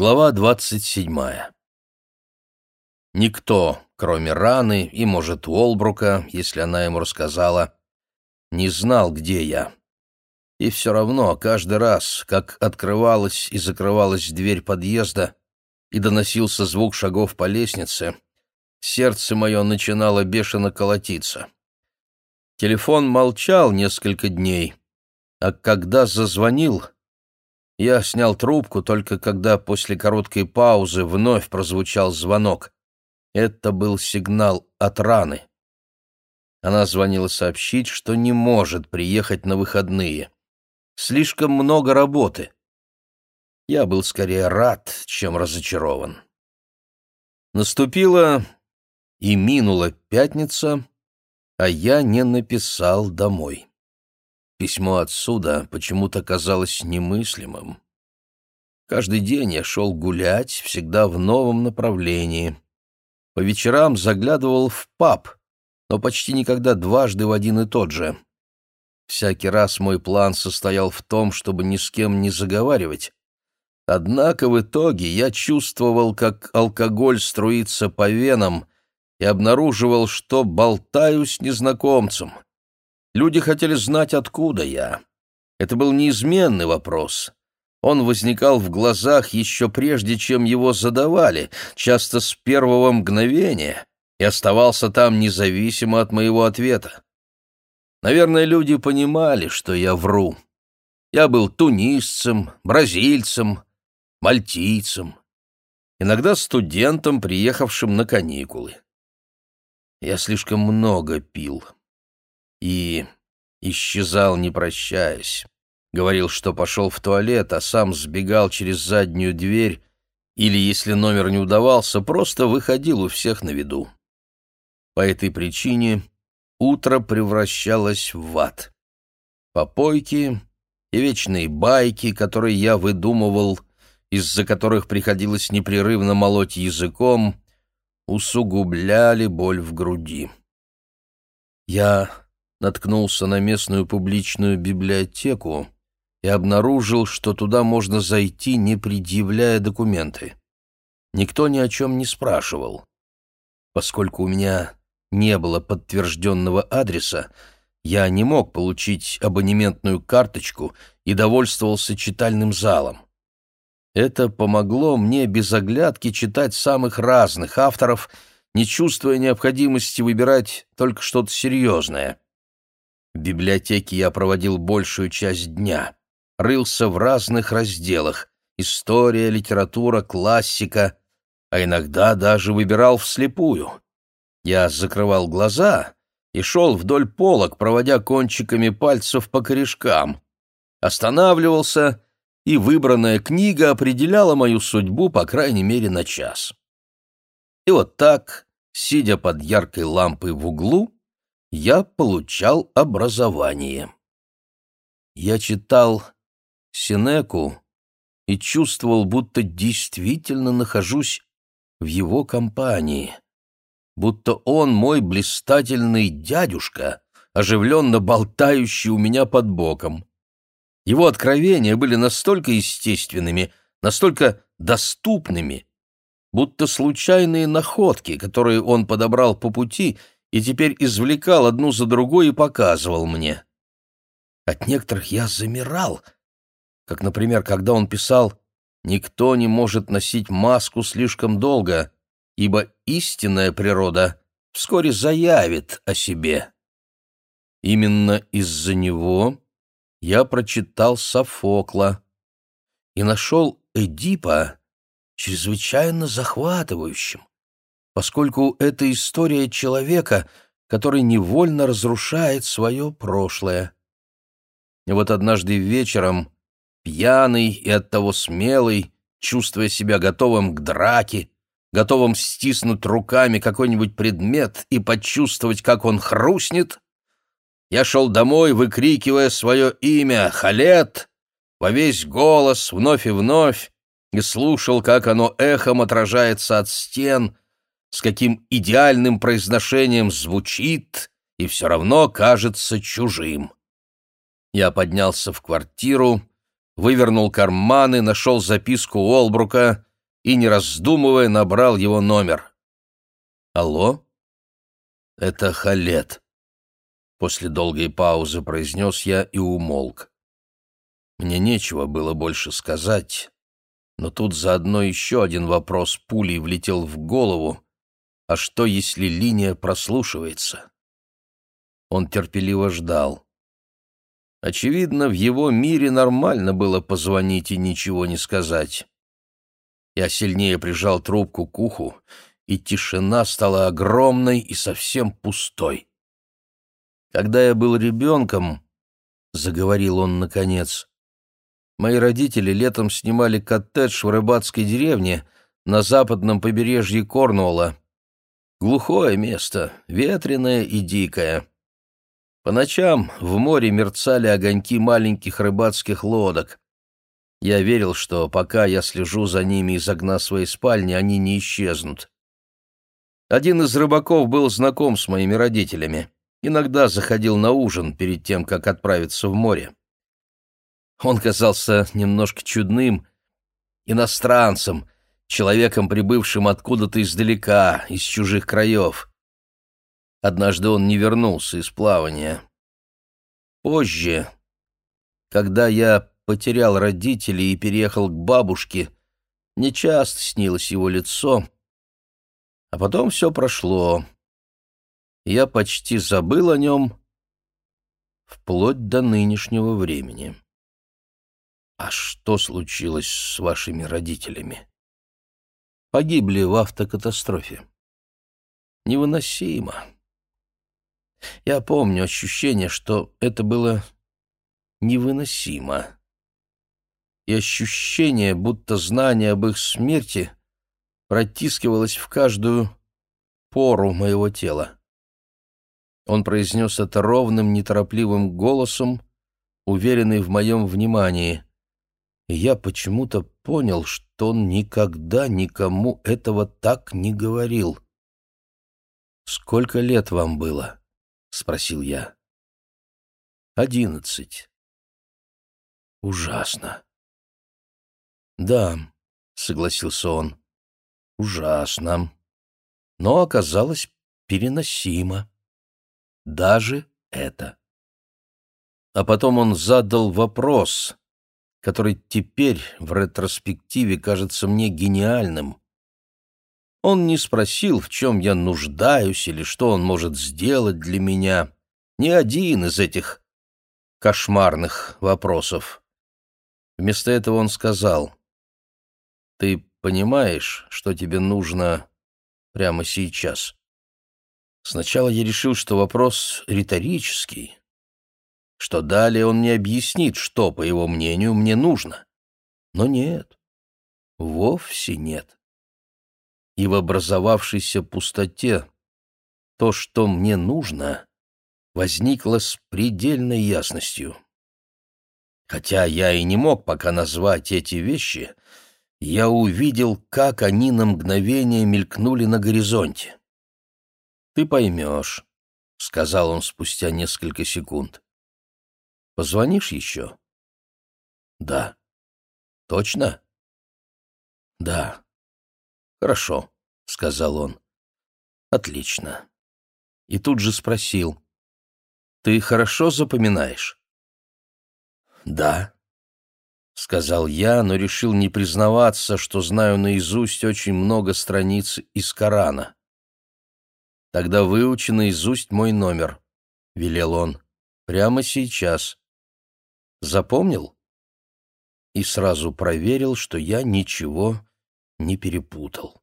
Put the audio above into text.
Глава двадцать седьмая. Никто, кроме Раны и, может, Уолбрука, если она ему рассказала, не знал, где я. И все равно каждый раз, как открывалась и закрывалась дверь подъезда и доносился звук шагов по лестнице, сердце мое начинало бешено колотиться. Телефон молчал несколько дней, а когда зазвонил — я снял трубку только когда после короткой паузы вновь прозвучал звонок. Это был сигнал от раны. Она звонила сообщить, что не может приехать на выходные. Слишком много работы. Я был скорее рад, чем разочарован. Наступила и минула пятница, а я не написал домой. Письмо отсюда почему-то казалось немыслимым. Каждый день я шел гулять, всегда в новом направлении. По вечерам заглядывал в паб, но почти никогда дважды в один и тот же. Всякий раз мой план состоял в том, чтобы ни с кем не заговаривать. Однако в итоге я чувствовал, как алкоголь струится по венам, и обнаруживал, что болтаю с незнакомцем — Люди хотели знать, откуда я. Это был неизменный вопрос. Он возникал в глазах еще прежде, чем его задавали, часто с первого мгновения, и оставался там независимо от моего ответа. Наверное, люди понимали, что я вру. Я был тунисцем, бразильцем, мальтийцем, иногда студентом, приехавшим на каникулы. Я слишком много пил и исчезал, не прощаясь. Говорил, что пошел в туалет, а сам сбегал через заднюю дверь или, если номер не удавался, просто выходил у всех на виду. По этой причине утро превращалось в ад. Попойки и вечные байки, которые я выдумывал, из-за которых приходилось непрерывно молоть языком, усугубляли боль в груди. Я наткнулся на местную публичную библиотеку и обнаружил, что туда можно зайти, не предъявляя документы. Никто ни о чем не спрашивал. Поскольку у меня не было подтвержденного адреса, я не мог получить абонементную карточку и довольствовался читальным залом. Это помогло мне без оглядки читать самых разных авторов, не чувствуя необходимости выбирать только что-то серьезное. В библиотеке я проводил большую часть дня. Рылся в разных разделах — история, литература, классика, а иногда даже выбирал вслепую. Я закрывал глаза и шел вдоль полок, проводя кончиками пальцев по корешкам. Останавливался, и выбранная книга определяла мою судьбу, по крайней мере, на час. И вот так, сидя под яркой лампой в углу, я получал образование. Я читал Синеку и чувствовал, будто действительно нахожусь в его компании, будто он мой блистательный дядюшка, оживленно болтающий у меня под боком. Его откровения были настолько естественными, настолько доступными, будто случайные находки, которые он подобрал по пути и теперь извлекал одну за другой и показывал мне. От некоторых я замирал, как, например, когда он писал «Никто не может носить маску слишком долго, ибо истинная природа вскоре заявит о себе». Именно из-за него я прочитал Софокла и нашел Эдипа чрезвычайно захватывающим поскольку это история человека, который невольно разрушает свое прошлое. И вот однажды вечером, пьяный и оттого смелый, чувствуя себя готовым к драке, готовым стиснуть руками какой-нибудь предмет и почувствовать, как он хрустнет, я шел домой, выкрикивая свое имя «Халет!» во весь голос, вновь и вновь, и слушал, как оно эхом отражается от стен, с каким идеальным произношением звучит и все равно кажется чужим. Я поднялся в квартиру, вывернул карманы, нашел записку Уолбрука и, не раздумывая, набрал его номер. «Алло?» «Это Халет», — после долгой паузы произнес я и умолк. Мне нечего было больше сказать, но тут заодно еще один вопрос пулей влетел в голову. А что, если линия прослушивается? Он терпеливо ждал. Очевидно, в его мире нормально было позвонить и ничего не сказать. Я сильнее прижал трубку к уху, и тишина стала огромной и совсем пустой. Когда я был ребенком, — заговорил он наконец, — мои родители летом снимали коттедж в рыбацкой деревне на западном побережье Корнуолла. Глухое место, ветреное и дикое. По ночам в море мерцали огоньки маленьких рыбацких лодок. Я верил, что пока я слежу за ними из окна своей спальни, они не исчезнут. Один из рыбаков был знаком с моими родителями. Иногда заходил на ужин перед тем, как отправиться в море. Он казался немножко чудным, иностранцем, человеком, прибывшим откуда-то издалека, из чужих краев. Однажды он не вернулся из плавания. Позже, когда я потерял родителей и переехал к бабушке, мне часто снилось его лицо, а потом все прошло. Я почти забыл о нем вплоть до нынешнего времени. А что случилось с вашими родителями? Погибли в автокатастрофе. Невыносимо. Я помню ощущение, что это было невыносимо. И ощущение, будто знание об их смерти протискивалось в каждую пору моего тела. Он произнес это ровным, неторопливым голосом, уверенный в моем внимании. Я почему-то понял, что он никогда никому этого так не говорил. «Сколько лет вам было?» — спросил я. «Одиннадцать». «Ужасно». «Да», — согласился он, — «ужасно. Но оказалось переносимо. Даже это». А потом он задал вопрос, который теперь в ретроспективе кажется мне гениальным. Он не спросил, в чем я нуждаюсь или что он может сделать для меня. Ни один из этих кошмарных вопросов. Вместо этого он сказал, «Ты понимаешь, что тебе нужно прямо сейчас?» Сначала я решил, что вопрос риторический, что далее он не объяснит, что, по его мнению, мне нужно. Но нет, вовсе нет и в образовавшейся пустоте то, что мне нужно, возникло с предельной ясностью. Хотя я и не мог пока назвать эти вещи, я увидел, как они на мгновение мелькнули на горизонте. «Ты поймешь», — сказал он спустя несколько секунд. «Позвонишь еще?» «Да». «Точно?» «Да». «Хорошо», — сказал он. «Отлично». И тут же спросил. «Ты хорошо запоминаешь?» «Да», — сказал я, но решил не признаваться, что знаю наизусть очень много страниц из Корана. «Тогда выучи наизусть мой номер», — велел он, — «прямо сейчас». «Запомнил?» И сразу проверил, что я ничего не перепутал.